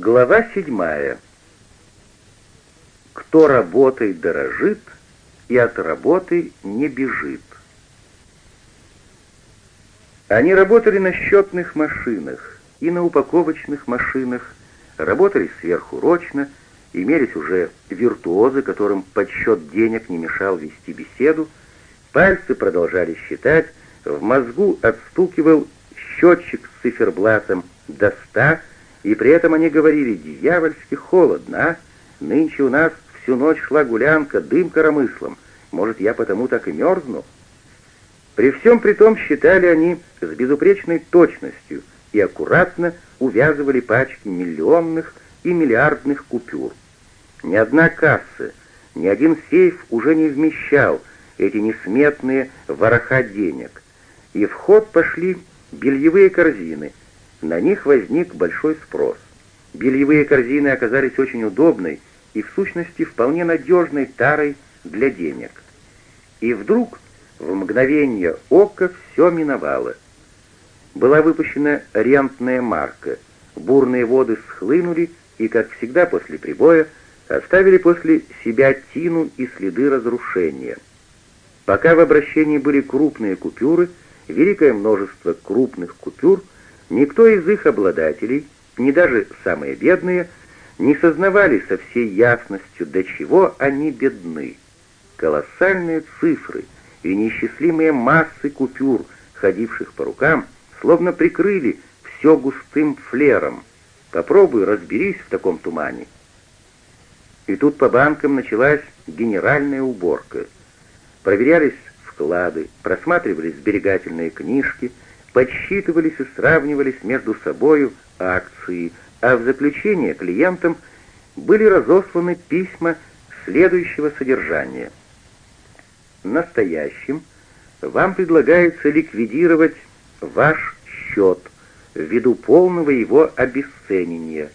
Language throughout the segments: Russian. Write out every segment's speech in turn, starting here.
Глава седьмая. Кто работой дорожит и от работы не бежит. Они работали на счетных машинах и на упаковочных машинах, работали сверхурочно, имелись уже виртуозы, которым подсчет денег не мешал вести беседу, пальцы продолжали считать, в мозгу отстукивал счетчик с циферблатом до ста, и при этом они говорили «дьявольски холодно, а? Нынче у нас всю ночь шла гулянка, дым коромыслом. Может, я потому так и мерзну?» При всем при том считали они с безупречной точностью и аккуратно увязывали пачки миллионных и миллиардных купюр. Ни одна касса, ни один сейф уже не вмещал эти несметные вороха денег, и в ход пошли бельевые корзины. На них возник большой спрос. Бельевые корзины оказались очень удобной и, в сущности, вполне надежной тарой для денег. И вдруг, в мгновение ока, все миновало. Была выпущена рентная марка. Бурные воды схлынули и, как всегда после прибоя, оставили после себя тину и следы разрушения. Пока в обращении были крупные купюры, великое множество крупных купюр, никто из их обладателей, ни даже самые бедные, не сознавали со всей ясностью, до чего они бедны. Колоссальные цифры и неисчислимые массы купюр, ходивших по рукам, словно прикрыли все густым флером. Попробуй разберись в таком тумане. И тут по банкам началась генеральная уборка. Проверялись вклады, просматривались сберегательные книжки, подсчитывались и сравнивались между собою акции, а в заключение клиентам были разосланы письма следующего содержания. Настоящим вам предлагается ликвидировать ваш счет ввиду полного его обесценения.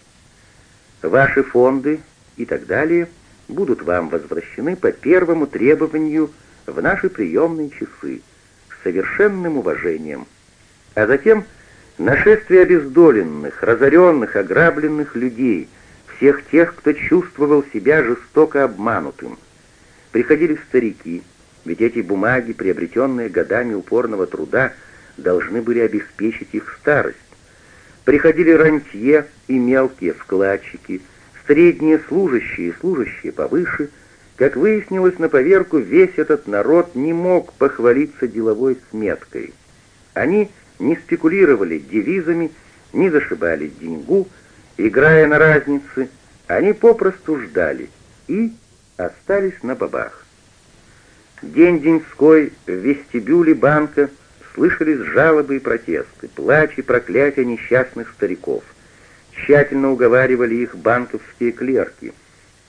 Ваши фонды и так далее будут вам возвращены по первому требованию в наши приемные часы с совершенным уважением. А затем нашествие обездоленных, разоренных, ограбленных людей, всех тех, кто чувствовал себя жестоко обманутым. Приходили старики, ведь эти бумаги, приобретенные годами упорного труда, должны были обеспечить их старость. Приходили рантье и мелкие вкладчики, средние служащие и служащие повыше – как выяснилось на поверку, весь этот народ не мог похвалиться деловой сметкой. Они не спекулировали девизами, не зашибали деньгу, играя на разнице, они попросту ждали и остались на бабах. День-деньской в вестибюле банка слышались жалобы и протесты, плач и проклятия несчастных стариков. Тщательно уговаривали их банковские клерки.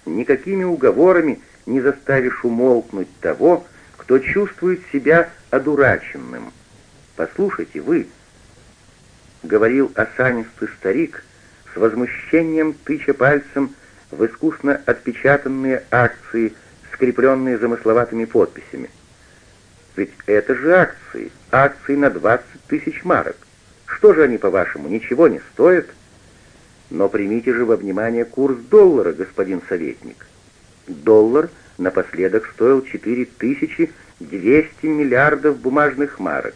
Никакими уговорами не заставишь умолкнуть того, кто чувствует себя одураченным. «Послушайте вы», — говорил осанистый старик, с возмущением тыча пальцем в искусно отпечатанные акции, скрепленные замысловатыми подписями. «Ведь это же акции, акции на 20 тысяч марок. Что же они, по-вашему, ничего не стоят?» «Но примите же во внимание курс доллара, господин советник». Доллар напоследок стоил 4200 миллиардов бумажных марок.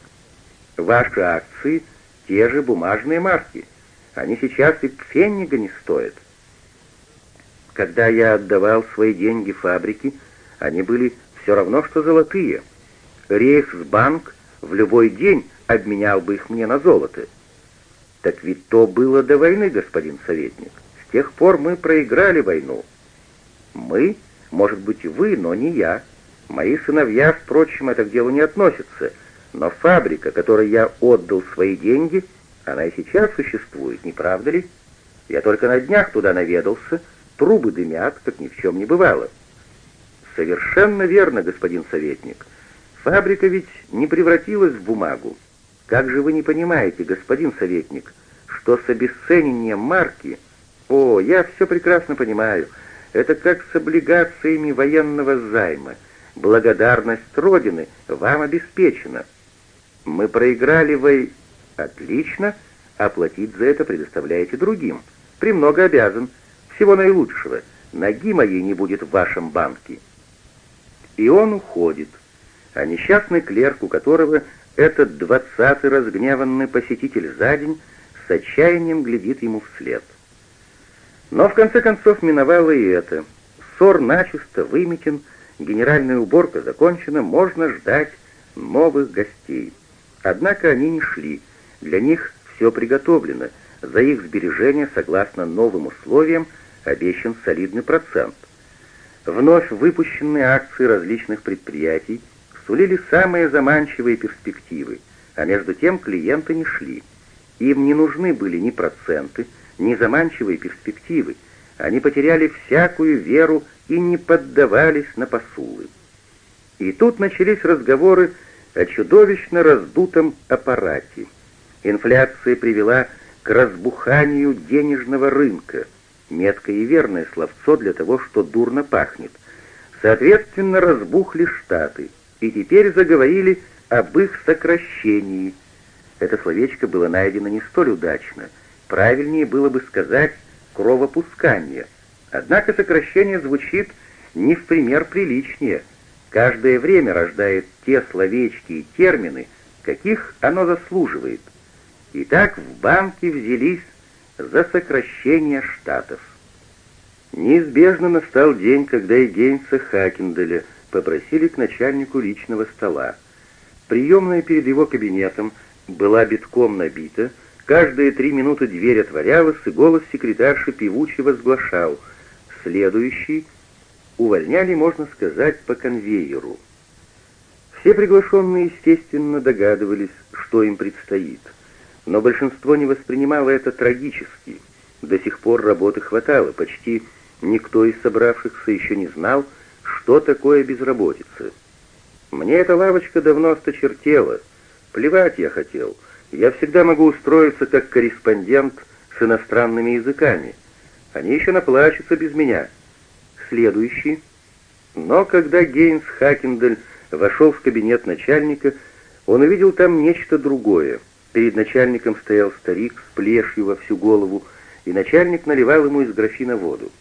Ваши акции — те же бумажные марки. Они сейчас и пфеннига не стоят. Когда я отдавал свои деньги фабрике, они были все равно, что золотые. Рейхсбанк в любой день обменял бы их мне на золото. Так ведь то было до войны, господин советник. С тех пор мы проиграли войну. Мы, может быть, вы, но не я. Мои сыновья, впрочем, это к делу не относится. Но фабрика, которой я отдал свои деньги, она и сейчас существует, не правда ли? Я только на днях туда наведался, трубы дымят, как ни в чем не бывало. Совершенно верно, господин советник. Фабрика ведь не превратилась в бумагу. Как же вы не понимаете, господин советник, что с обесценением марки... О, я все прекрасно понимаю. Это как с облигациями военного займа. Благодарность Родины вам обеспечена. Мы проиграли вы... Отлично. Оплатить за это предоставляете другим. «Премного обязан. Всего наилучшего. Ноги моей не будет в вашем банке». И он уходит, а несчастный клерк, у которого этот двадцатый разгневанный посетитель за день с отчаянием глядит ему вслед. Но в конце концов миновало и это. Ссор начисто выметен, генеральная уборка закончена, можно ждать новых гостей. Однако они не шли, для них все приготовлено, за их сбережения, согласно новым условиям, обещан солидный процент. Вновь выпущенные акции различных предприятий сулили самые заманчивые перспективы, а между тем клиенты не шли. Им не нужны были ни проценты, ни заманчивые перспективы, они потеряли всякую веру и не поддавались на посулы. И тут начались разговоры о чудовищно раздутом аппарате. Инфляция привела к разбуханию денежного рынка, меткое и верное словцо для того, что дурно пахнет. Соответственно, разбухли штаты, и теперь заговорили об их сокращении. Это словечко было найдено не столь удачно. Правильнее было бы сказать «кровопускание». Однако сокращение звучит не в пример приличнее. Каждое время рождает те словечки и термины, каких оно заслуживает. Итак, в банке взялись за сокращение штатов. Неизбежно настал день, когда и Гейнса Хакенделя попросили к начальнику личного стола. Приемная перед его кабинетом была битком набита, каждые три минуты дверь отворялась, и голос секретарши певучий возглашал «Следующий» увольняли, можно сказать, по конвейеру. Все приглашенные, естественно, догадывались, что им предстоит, но большинство не воспринимало это трагически. До сих пор работы хватало, почти никто из собравшихся еще не знал, что такое безработица. Мне эта лавочка давно осточертела. Плевать я хотел. Я всегда могу устроиться как корреспондент с иностранными языками. Они еще наплачутся без меня. Следующий. Но когда Гейнс Хакендель вошел в кабинет начальника, он увидел там нечто другое. Перед начальником стоял старик с плешью во всю голову, и начальник наливал ему из графина воду.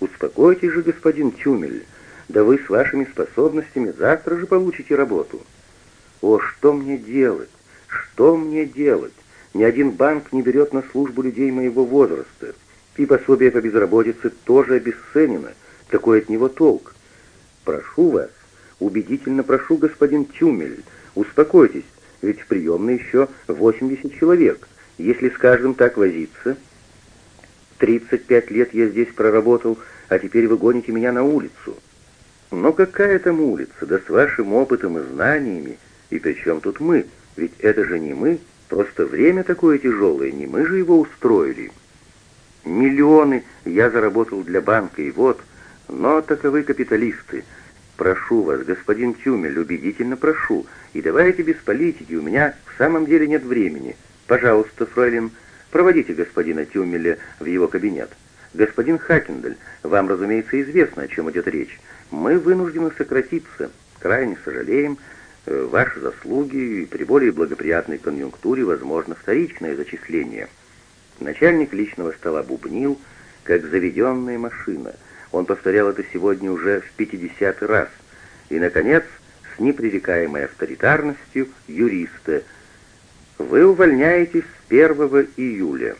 «Успокойтесь же, господин Тюмель, да вы с вашими способностями завтра же получите работу». «О, что мне делать? Что мне делать? Ни один банк не берет на службу людей моего возраста, и пособие по безработице тоже обесценено. Какой от него толк? Прошу вас, убедительно прошу, господин Тюмель, успокойтесь, ведь в приемной еще 80 человек. Если с каждым так возиться, 35 лет я здесь проработал, а теперь вы гоните меня на улицу. Но какая там улица, да с вашим опытом и знаниями, и при чем тут мы? Ведь это же не мы, просто время такое тяжелое, не мы же его устроили. Миллионы я заработал для банка, и вот, но таковы капиталисты. Прошу вас, господин Тюмель, убедительно прошу, и давайте без политики, у меня в самом деле нет времени. Пожалуйста, фройлен, Проводите господина Тюмеля в его кабинет. Господин Хакендель, вам, разумеется, известно, о чем идет речь. Мы вынуждены сократиться. Крайне сожалеем. Э, ваши заслуги и при более благоприятной конъюнктуре возможно вторичное зачисление. Начальник личного стола бубнил, как заведенная машина. Он повторял это сегодня уже в пятидесятый раз. И, наконец, с непререкаемой авторитарностью юриста – вы увольняетесь с 1 июля.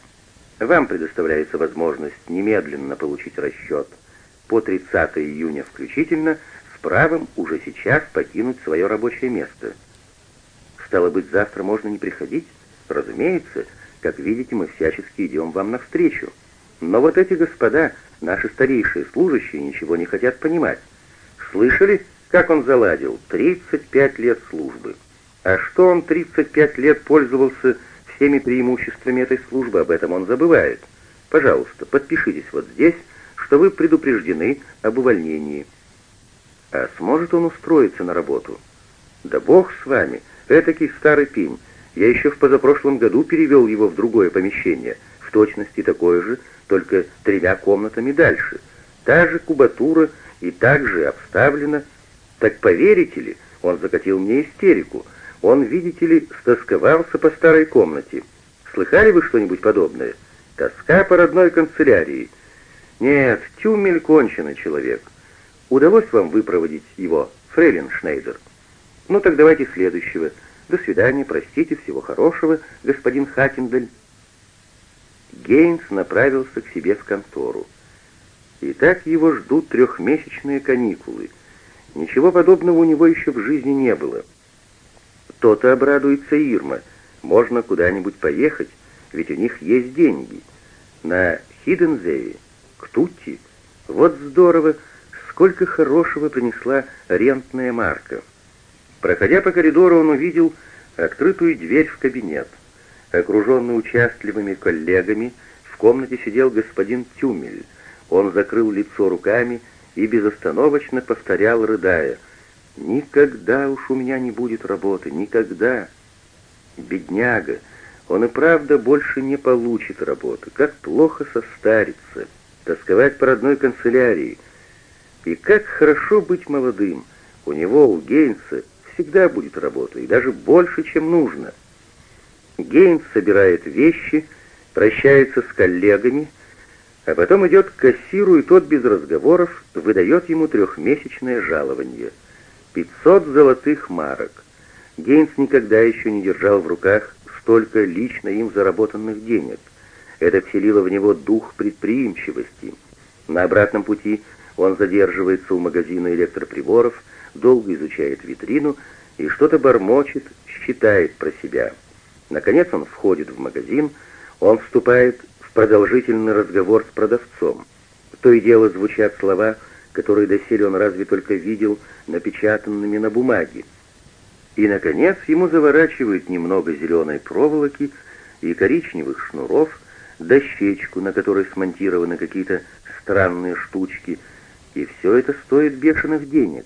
Вам предоставляется возможность немедленно получить расчет по 30 июня включительно с правом уже сейчас покинуть свое рабочее место. Стало быть, завтра можно не приходить? Разумеется, как видите, мы всячески идем вам навстречу. Но вот эти господа, наши старейшие служащие, ничего не хотят понимать. Слышали, как он заладил? 35 лет службы. А что он 35 лет пользовался всеми преимуществами этой службы, об этом он забывает. Пожалуйста, подпишитесь вот здесь, что вы предупреждены об увольнении. А сможет он устроиться на работу? Да бог с вами, этакий старый пень. Я еще в позапрошлом году перевел его в другое помещение, точности такое же, только тремя комнатами дальше. Та же кубатура и так же обставлена. Так поверите ли, он закатил мне истерику — он, видите ли, стосковался по старой комнате. Слыхали вы что-нибудь подобное? Тоска по родной канцелярии. Нет, Тюмель конченый человек. Удалось вам выпроводить его, фрейлин Шнейдер? Ну так давайте следующего. До свидания, простите, всего хорошего, господин Хакендель. Гейнс направился к себе в контору. И так его ждут трехмесячные каникулы. Ничего подобного у него еще в жизни не было. То-то обрадуется Ирма. Можно куда-нибудь поехать, ведь у них есть деньги. На Хидензеве, к Тутти. Вот здорово, сколько хорошего принесла рентная марка. Проходя по коридору, он увидел открытую дверь в кабинет. Окруженный участливыми коллегами, в комнате сидел господин Тюмель. Он закрыл лицо руками и безостановочно повторял, рыдая, «Никогда уж у меня не будет работы, никогда!» Бедняга, он и правда больше не получит работы. Как плохо состариться, тосковать по родной канцелярии. И как хорошо быть молодым. У него, у Гейнса, всегда будет работа, и даже больше, чем нужно. Гейнс собирает вещи, прощается с коллегами, а потом идет к кассиру, и тот без разговоров выдает ему трехмесячное жалование. 500 золотых марок. Гейнс никогда еще не держал в руках столько лично им заработанных денег. Это вселило в него дух предприимчивости. На обратном пути он задерживается у магазина электроприборов, долго изучает витрину и что-то бормочет, считает про себя. Наконец он входит в магазин, он вступает в продолжительный разговор с продавцом. То и дело звучат слова, которые доселе он разве только видел напечатанными на бумаге. И, наконец, ему заворачивают немного зеленой проволоки и коричневых шнуров, дощечку, на которой смонтированы какие-то странные штучки, и все это стоит бешеных денег.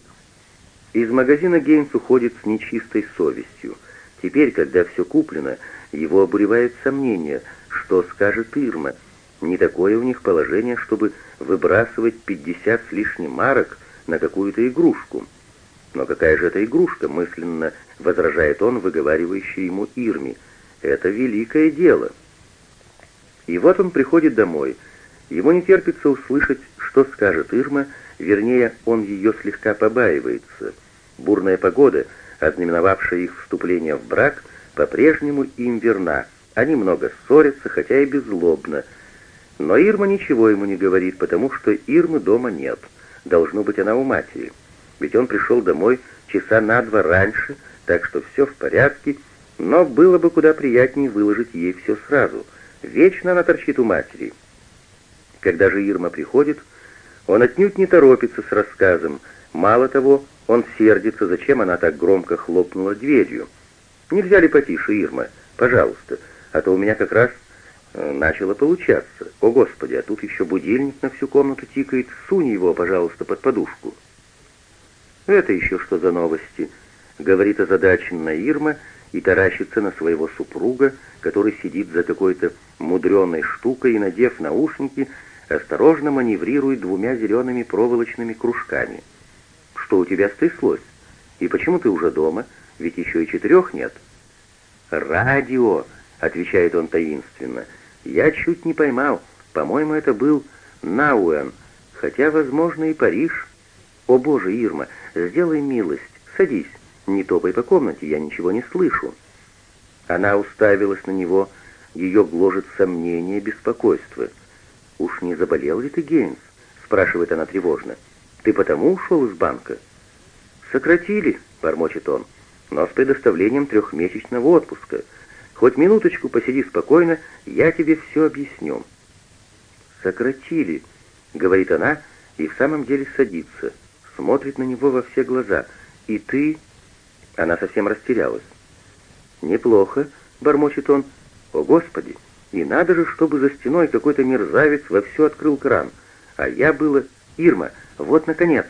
Из магазина Гейнс уходит с нечистой совестью. Теперь, когда все куплено, его обуревает сомнение, что скажет Ирма. Не такое у них положение, чтобы выбрасывать 50 с лишним марок на какую-то игрушку. Но какая же это игрушка, мысленно возражает он, выговаривающий ему Ирме. Это великое дело. И вот он приходит домой. Ему не терпится услышать, что скажет Ирма, Вернее, он ее слегка побаивается. Бурная погода, ознаменовавшая их вступление в брак, по-прежнему им верна. Они много ссорятся, хотя и беззлобно. Но Ирма ничего ему не говорит, потому что Ирмы дома нет. Должно быть, она у матери. Ведь он пришел домой часа на два раньше, так что все в порядке, но было бы куда приятнее выложить ей все сразу. Вечно она торчит у матери. Когда же Ирма приходит, он отнюдь не торопится с рассказом. Мало того, он сердится, зачем она так громко хлопнула дверью. «Нельзя ли потише, Ирма? Пожалуйста, а то у меня как раз э, начало получаться. О, Господи, а тут еще будильник на всю комнату тикает. Сунь его, пожалуйста, под подушку». «Это еще что за новости?» — говорит озадаченная Ирма и таращится на своего супруга, который сидит за какой-то мудреной штукой и, надев наушники, осторожно маневрирует двумя зелеными проволочными кружками. «Что у тебя стряслось? И почему ты уже дома? Ведь еще и четырех нет». «Радио!» — отвечает он таинственно. «Я чуть не поймал. По-моему, это был Науэн, хотя, возможно, и Париж. О, Боже, Ирма, сделай милость, садись. Не топай по комнате, я ничего не слышу». Она уставилась на него, ее гложет сомнение, беспокойство. «Уж не заболел ли ты, Гейнс?» — спрашивает она тревожно. «Ты потому ушел из банка?» «Сократили», — бормочет он, — «но с предоставлением трехмесячного отпуска. Хоть минуточку посиди спокойно, я тебе все объясню». «Сократили», — говорит она, и в самом деле садится, смотрит на него во все глаза. «И ты...» Она совсем растерялась. «Неплохо», — бормочет он. «О, Господи!» И надо же, чтобы за стеной какой-то мерзавец вовсю открыл кран. А я было... Ирма, вот наконец.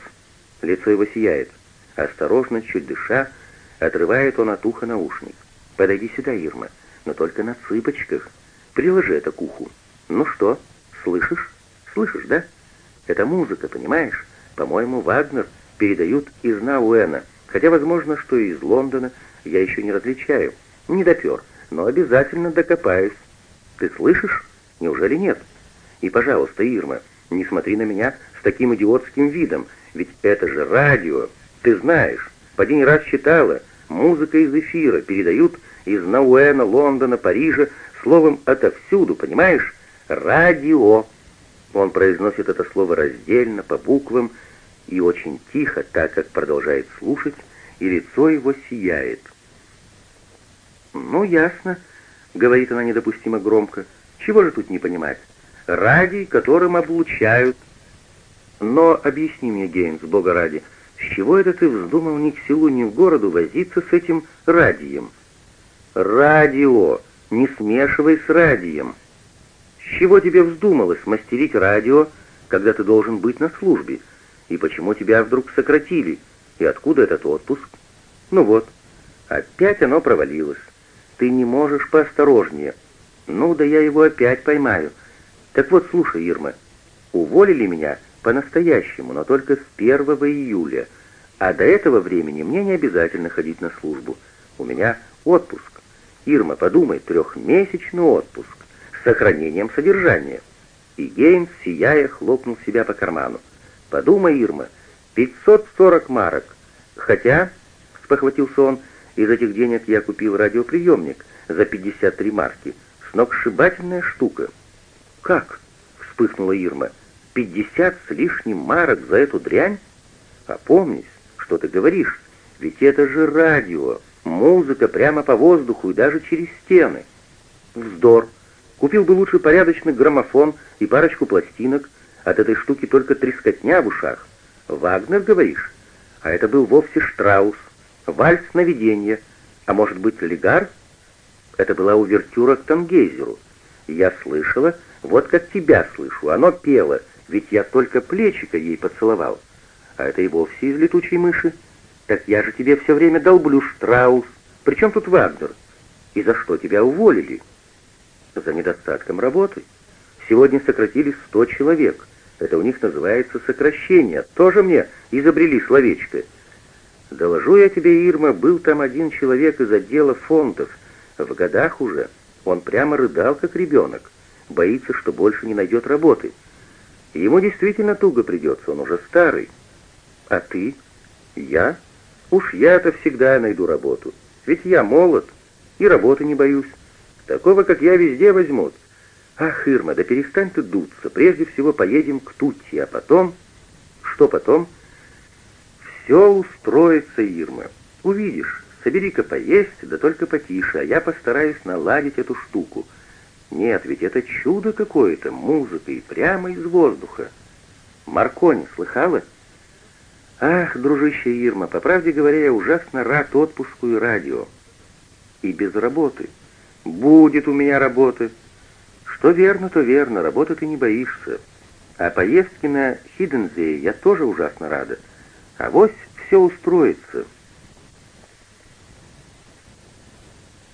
Лицо его сияет. Осторожно, чуть дыша, отрывает он от уха наушник. «Подойди сюда, Ирма, но только на цыпочках. Приложи это к уху. Ну что, слышишь? Слышишь, да? Это музыка, понимаешь? По-моему, Вагнер передают из Науэна, хотя, возможно, что и из Лондона, я еще не различаю. Не допер, но обязательно докопаюсь. Ты слышишь? Неужели нет? И, пожалуйста, Ирма, не смотри на меня с таким идиотским видом, ведь это же радио. Ты знаешь, поди не раз читала, музыка из эфира передают из Науэна, Лондона, Парижа, словом, отовсюду, понимаешь? Радио. Он произносит это слово раздельно, по буквам, и очень тихо, так как продолжает слушать, и лицо его сияет. «Ну, ясно», — говорит она недопустимо громко, — «чего же тут не понимать? Радий, которым облучают». «Но объясни мне, Гейнс, бога ради, с чего это ты вздумал ни к селу, ни в городу возиться с этим радием?» «Радио! Не смешивай с радием!» «С чего тебе вздумалось мастерить радио, когда ты должен быть на службе? И почему тебя вдруг сократили? И откуда этот отпуск?» «Ну вот, опять оно провалилось. Ты не можешь поосторожнее. Ну да я его опять поймаю. Так вот, слушай, Ирма, уволили меня по-настоящему, но только с 1 июля, а до этого времени мне не обязательно ходить на службу. У меня отпуск. Ирма, подумай, трехмесячный отпуск с сохранением содержания. И Гейнс, сияя, хлопнул себя по карману. Подумай, Ирма, 540 марок. Хотя, спохватился он, из этих денег я купил радиоприемник за 53 марки. Сногсшибательная штука. «Как?» — вспыхнула Ирма. «Пятьдесят с лишним марок за эту дрянь? Опомнись, что ты говоришь, ведь это же радио, музыка прямо по воздуху и даже через стены». «Вздор! Купил бы лучше порядочный граммофон и парочку пластинок. От этой штуки только трескотня в ушах. Вагнер, говоришь? А это был вовсе Штраус вальс сновидения, а может быть, легар? Это была увертюра к Тангейзеру. Я слышала, вот как тебя слышу, оно пело, ведь я только плечика ей поцеловал. А это и вовсе из летучей мыши. Так я же тебе все время долблю, Штраус. Причем тут Вагнер? И за что тебя уволили? За недостатком работы. Сегодня сократили сто человек. Это у них называется сокращение. Тоже мне изобрели словечко. Доложу я тебе, Ирма, был там один человек из отдела фондов. В годах уже. Он прямо рыдал, как ребенок. Боится, что больше не найдет работы. Ему действительно туго придется, он уже старый. А ты? Я? Уж я-то всегда найду работу. Ведь я молод и работы не боюсь. Такого, как я, везде возьмут. Ах, Ирма, да перестань ты дуться. Прежде всего поедем к Тутти, а потом... Что потом? Все устроится, Ирма. Увидишь, собери-ка поесть, да только потише, а я постараюсь наладить эту штуку. Нет, ведь это чудо какое-то, музыка и прямо из воздуха. Маркони, слыхала? Ах, дружище Ирма, по правде говоря, я ужасно рад отпуску и радио. И без работы. Будет у меня работа. Что верно, то верно, работы ты не боишься. А поездки на Хидензее я тоже ужасно рада. А вось все устроится.